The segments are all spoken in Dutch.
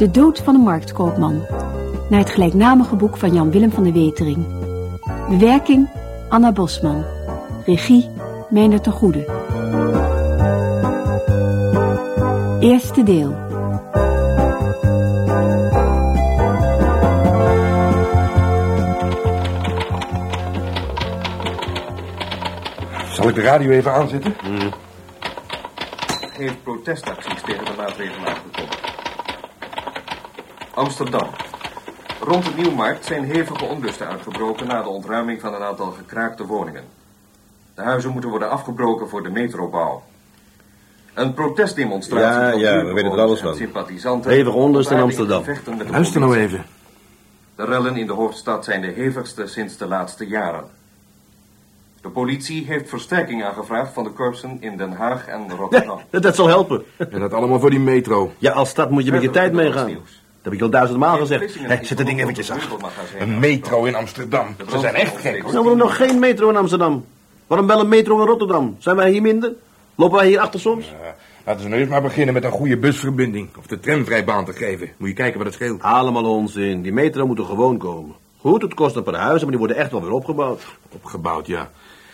De dood van een marktkoopman. Naar het gelijknamige boek van Jan Willem van de Wetering. Bewerking Anna Bosman. Regie Meijner ten Goede. Eerste deel. Zal ik de radio even aanzetten? heeft protestacties tegen de maatregelen aangekondigd. Amsterdam. Rond de Nieuwmarkt zijn hevige onlusten uitgebroken na de ontruiming van een aantal gekraakte woningen. De huizen moeten worden afgebroken voor de metrobouw. Een protestdemonstratie Ja, van ja, we buurtbewoners weten er alles van. sympathisanten Hevige onlust in Amsterdam. Luister nou even. De rellen in de hoofdstad zijn de hevigste sinds de laatste jaren. De politie heeft versterking aangevraagd van de korpsen in Den Haag en Rotterdam. Dat, dat zal helpen. En dat allemaal voor die metro. Ja, als stad moet je met je tijd meegaan. Nieuws. Dat heb ik al duizendmaal In gezegd. Zet dat ding eventjes af. Een metro in Amsterdam. Ze zijn echt gek. Nou, waarom nog geen metro in Amsterdam? Waarom wel een metro in Rotterdam? Zijn wij hier minder? Lopen wij hier achter soms? Ja, laten ze nou eerst maar beginnen met een goede busverbinding. Of de tramvrijbaan te geven. Moet je kijken wat het scheelt. Allemaal onzin. Die metro moet er gewoon komen. Goed, het kost een paar huizen, maar die worden echt wel weer opgebouwd. Opgebouwd, ja.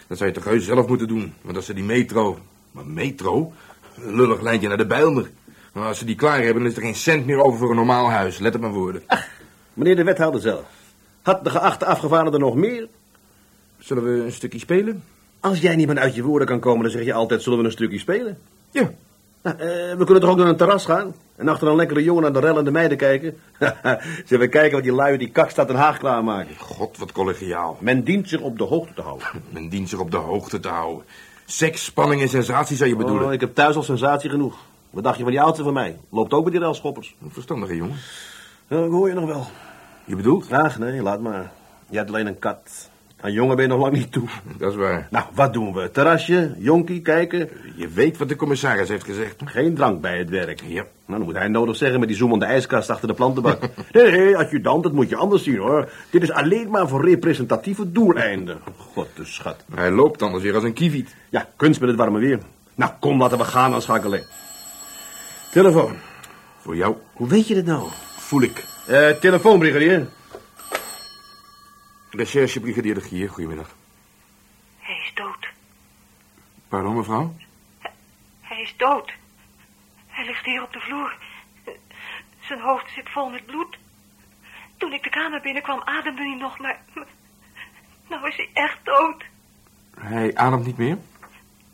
Dat zou je toch heus zelf moeten doen. Want als ze die metro... Maar metro? Een lullig lijntje naar de Bijlmer. Maar als ze die klaar hebben, dan is er geen cent meer over voor een normaal huis. Let op mijn woorden. Meneer de wethouder zelf. Had de geachte afgevaardigde nog meer? Zullen we een stukje spelen? Als jij niet meer uit je woorden kan komen, dan zeg je altijd, zullen we een stukje spelen? Ja. Nou, eh, we kunnen toch ook naar een terras gaan? En achter een lekkere jongen naar de rellende meiden kijken? Zullen we kijken wat die lui die kakstad Den Haag klaarmaken? God, wat collegiaal. Men dient zich op de hoogte te houden. Men dient zich op de hoogte te houden. Seks, spanning en sensatie zou je bedoelen. Oh, ik heb thuis al sensatie genoeg. Wat dacht je van die oudste van mij? Loopt ook met die railschoppers. Een verstandige jongen. Ja, ik hoor je nog wel. Je bedoelt? Ach, nee, laat maar. Je hebt alleen een kat. Aan jongen ben je nog lang niet toe. Dat is waar. Nou, wat doen we? Terrasje, jonkie, kijken. Je weet wat de commissaris heeft gezegd. Geen drank bij het werk. Ja. Nou, dan moet hij nodig zeggen met die zoemende ijskast achter de plantenbak. nee, nee, adjudant, dat moet je anders zien hoor. Dit is alleen maar voor representatieve doeleinden. God de schat. Hij loopt anders weer als een kieviet. Ja, kunst met het warme weer. Nou, kom, laten we gaan, dan schakelen. Telefoon. Voor jou Hoe weet je dit nou? voel ik. Eh, telefoon, brigadier. Recherche brigadier de Gier, goedemiddag. Hij is dood. Pardon, mevrouw? Hij is dood. Hij ligt hier op de vloer. Zijn hoofd zit vol met bloed. Toen ik de kamer binnenkwam, ademde hij nog, maar- Nou is hij echt dood. Hij ademt niet meer.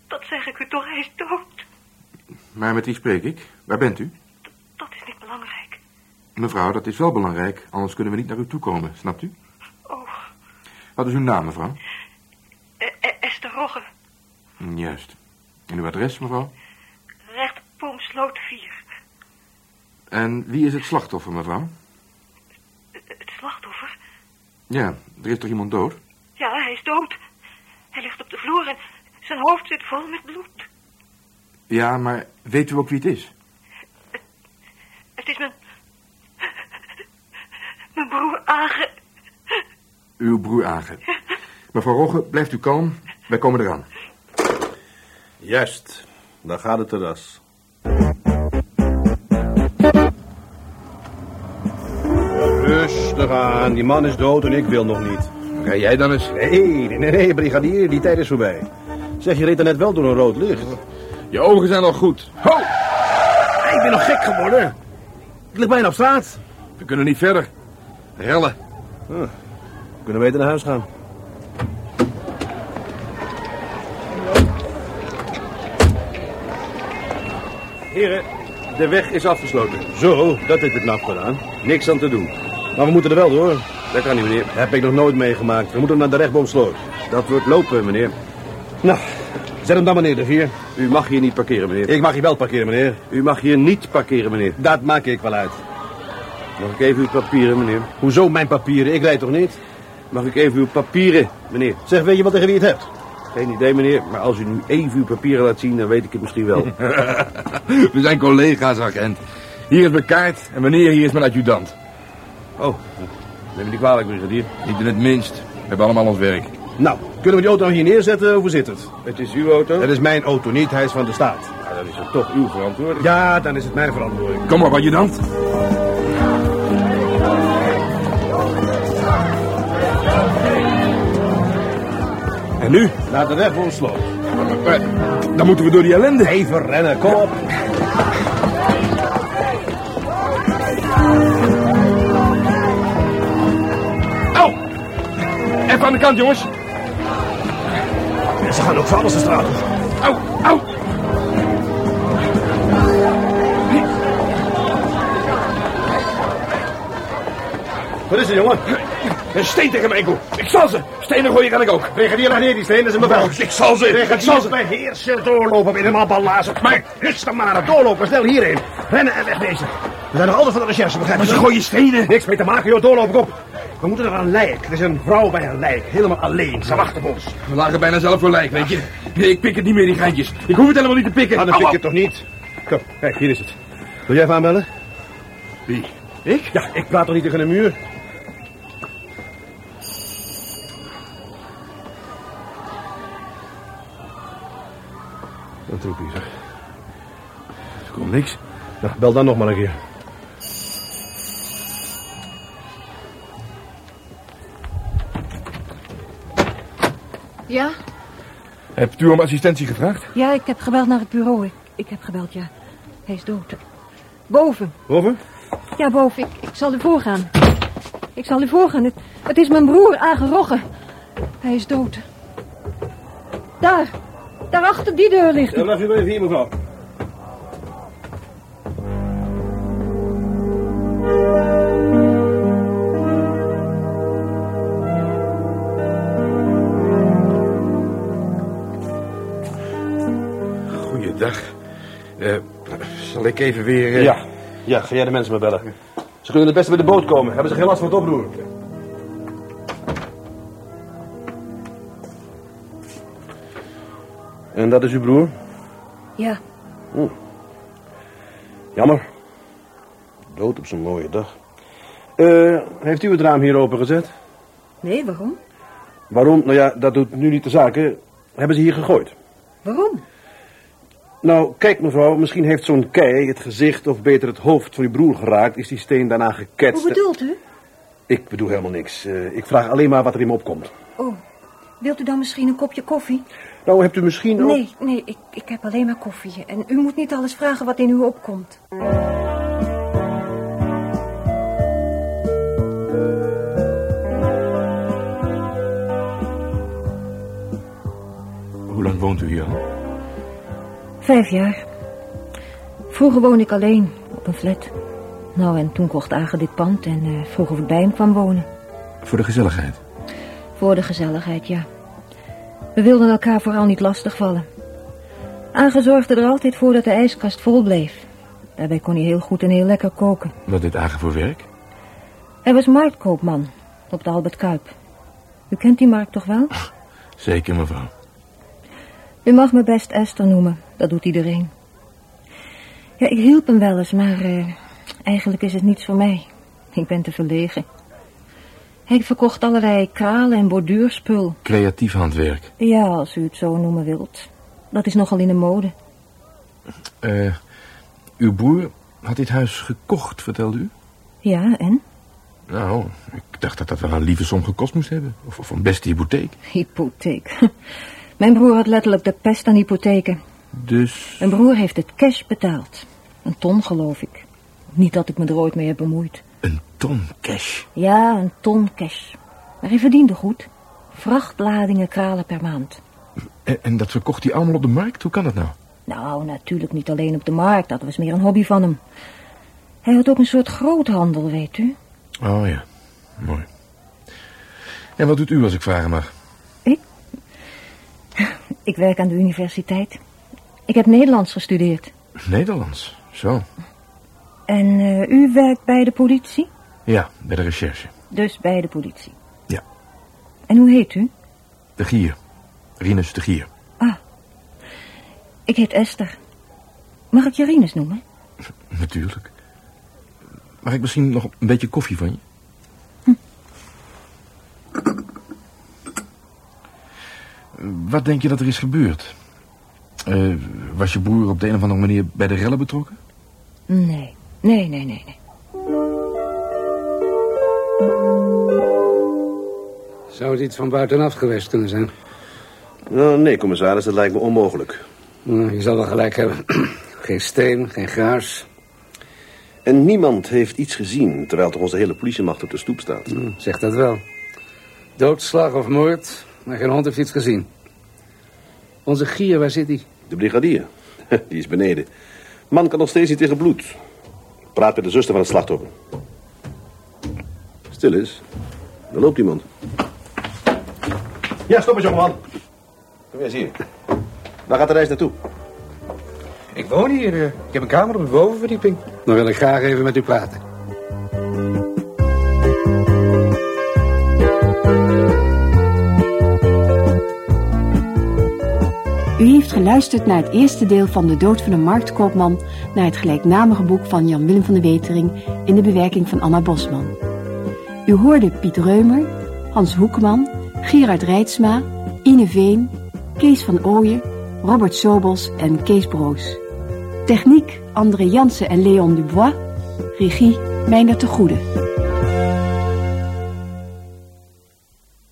Dat zeg ik u toch, hij is dood. Maar met wie spreek ik? Waar bent u? Dat is niet belangrijk. Mevrouw, dat is wel belangrijk. Anders kunnen we niet naar u toe komen, snapt u? Oh, Wat is uw naam, mevrouw? eh, eh, Esther Rogge. Hm, Juist. En uw adres, mevrouw? Recht Boomsloot 4. En wie is het slachtoffer, mevrouw? Het slachtoffer? Ja, er is toch iemand dood? Ja, hij is dood. Hij ligt op de vloer en zijn hoofd zit vol met bloed. Ja, maar weet u ook wie het is? Het is mijn... Mijn broer Age. Uw broer Agen. Mevrouw Rogge, blijft u kalm. Wij komen eraan. Juist. Daar gaat het terras. Rustig aan. Die man is dood en ik wil nog niet. Rij jij dan eens? Nee, nee, nee, nee, brigadier. Die tijd is voorbij. Zeg, je reed er net wel door een rood licht. Je ogen zijn al goed. Ho! ik ben nog gek geworden. Ik lig bijna op straat. We kunnen niet verder. Rellen. We kunnen beter naar huis gaan. Heren, de weg is afgesloten. Zo, dat heeft het nacht gedaan. Niks aan te doen. Maar we moeten er wel door. Dat kan niet, meneer. Heb ik nog nooit meegemaakt. We moeten naar de rechtboomsloot. Dat wordt lopen, meneer. Nou, zet hem dan meneer de vier. U mag hier niet parkeren, meneer. Ik mag hier wel parkeren, meneer. U mag hier niet parkeren, meneer. Dat maak ik wel uit. Mag ik even uw papieren, meneer? Hoezo mijn papieren? Ik rijd toch niet? Mag ik even uw papieren, meneer? Zeg, weet je wat tegen wie het hebt? Geen idee, meneer. Maar als u nu even uw papieren laat zien, dan weet ik het misschien wel. We zijn collega's, agent. Hier is mijn kaart en meneer, hier is mijn adjudant. Oh, neem me niet kwalijk, brigadier. Niet in het minst. We hebben allemaal ons werk. Nou, kunnen we die auto hier neerzetten? Hoe zit het? Het is uw auto? Het is mijn auto niet, hij is van de staat. Nou, dan is het toch uw verantwoording. Ja, dan is het mijn verantwoording. Kom maar, wat je dan? En nu? laat de weg ontsloot. Eh, dan moeten we door die ellende. Even rennen, kom op. Au! Even aan de kant, jongens. Ze gaan ook voor alles de straat op. Au, au. Wat is er, jongen? Een steen tegen mijn enkel. Ik zal ze. Stenen gooien kan ik ook. Brigadier, lag neer die steen, dat is een bevel. Ik zal ze. Ik zal ze. beheersen doorlopen met een ballazen. Maar rustig maar, doorlopen, snel hierheen. Rennen en wegwezen. We zijn nog altijd van de recherche, begrijp je? Maar ze gooien stenen. Niks mee te maken, joh, doorloop ik op. We moeten naar een lijk. Er is een vrouw bij een lijk, helemaal alleen. Ze wacht op ons. We lagen bijna zelf voor lijk, weet je. Nee, ik pik het niet meer, die geintjes. Ik hoef het helemaal niet te pikken. Ah, dan pik je het toch niet? Kom, kijk, hier is het. Wil jij even aanbellen? Wie? Ik? Ja, ik praat toch niet tegen een muur? Een troepje, zeg. Er komt niks. Nou, bel dan nog maar een keer. Ja? Hebt u om assistentie gevraagd? Ja, ik heb gebeld naar het bureau. Ik, ik heb gebeld, ja. Hij is dood. Boven. Boven? Ja, boven. Ik, ik zal u voorgaan. Ik zal u voorgaan. Het, het is mijn broer, aangeroggen. Hij is dood. Daar. Daar achter die deur ligt hij. blijf u even hier, mevrouw. Even weer... eh, Ja, ja, ga jij de mensen maar bellen. Ze kunnen het beste met de boot komen. Hebben ze geen last van het oproer? En dat is uw broer? Ja. Jammer. Dood op zo'n mooie dag. Eh, heeft u het raam hier opengezet? Nee, waarom? Waarom? Nou ja, dat doet nu niet de zaken. Hebben ze hier gegooid? Waarom? Nou, kijk mevrouw, misschien heeft zo'n kei het gezicht of beter het hoofd van uw broer geraakt. Is die steen daarna geketst? Hoe bedoelt u? Ik bedoel helemaal niks. Eh, ik vraag alleen maar wat er in me opkomt. Oh, wilt u dan misschien een kopje koffie? Nou, hebt u misschien ook... Nee, nee, ik, ik heb alleen maar koffie. En u moet niet alles vragen wat in u opkomt. Vijf jaar. Vroeger woonde ik alleen op een flat. Nou, en toen kocht Agen dit pand en eh, vroeg of ik bij hem kwam wonen. Voor de gezelligheid. Voor de gezelligheid, ja. We wilden elkaar vooral niet lastigvallen. Agen zorgde er altijd voor dat de ijskast vol bleef. Daarbij kon hij heel goed en heel lekker koken. Wat deed Agen voor werk? Hij was marktkoopman op de Albert Kuip. U kent die markt toch wel? Zeker, mevrouw. U mag me best Esther noemen, dat doet iedereen. Ja, ik hielp hem wel eens, maar eh, eigenlijk is het niets voor mij. Ik ben te verlegen. Hij verkocht allerlei kralen en borduurspul. Creatief handwerk. Ja, als u het zo noemen wilt. Dat is nogal in de mode. Eh, uw broer had dit huis gekocht, vertelde u? Ja, en? Nou, ik dacht dat dat wel een lieve som gekost moest hebben. Of, of een beste hypotheek. Hypotheek. Mijn broer had letterlijk de pest aan hypotheken. Dus... Mijn broer heeft het cash betaald. Een ton, geloof ik. Niet dat ik me er ooit mee heb bemoeid. Een ton cash. Ja, een ton cash. Maar hij verdiende goed. Vrachtladingen kralen per maand. En, en dat verkocht hij allemaal op de markt? Hoe kan dat nou? Nou, natuurlijk niet alleen op de markt. Dat was meer een hobby van hem. Hij had ook een soort groothandel, weet u. Oh ja, mooi. En wat doet u als ik vragen mag? Ik werk aan de universiteit. Ik heb Nederlands gestudeerd. Nederlands, zo. En eh, u werkt bij de politie? Ja, bij de recherche. Dus bij de politie. Ja. En hoe heet u? De Gier. Rinus de Gier. Ah, ik heet Esther. Mag ik je Rinus noemen? Natuurlijk. Mag ik misschien nog een beetje koffie van je? Wat denk je dat er is gebeurd? Eh, was je broer op de een of andere manier bij de rellen betrokken? Nee, nee, nee, nee, nee. Zou het iets van buitenaf geweest kunnen zijn? Nou, nee, commissaris, dat lijkt me onmogelijk. Hm, Je zal wel gelijk hebben. Geen steen, geen gaars. En niemand heeft iets gezien, terwijl toch onze hele politiemacht op de stoep staat. Hm, Zeg dat wel. Doodslag of moord, maar geen hond heeft iets gezien. Onze gier, waar zit hij? De brigadier, die is beneden. Man kan nog steeds niet tegen bloed. Praat met de zuster van het slachtoffer. Stil is. Er loopt iemand. Ja, stop eens, jongeman. Kom eens hier. Waar gaat de reis naartoe? Ik woon hier. eh, Ik heb een kamer op de bovenverdieping. Dan wil ik graag even met u praten. U heeft geluisterd naar het eerste deel van De Dood van een Marktkoopman... naar het gelijknamige boek van Jan-Willem van de Wetering... in de bewerking van Anna Bosman. U hoorde Piet Reumer, Hans Hoekman, Gerard Reitsma, Ine Veen... Kees van Ooyen, Robert Sobels en Kees Broos. Techniek André Jansen en Leon Dubois. Regie Meijner de Goede.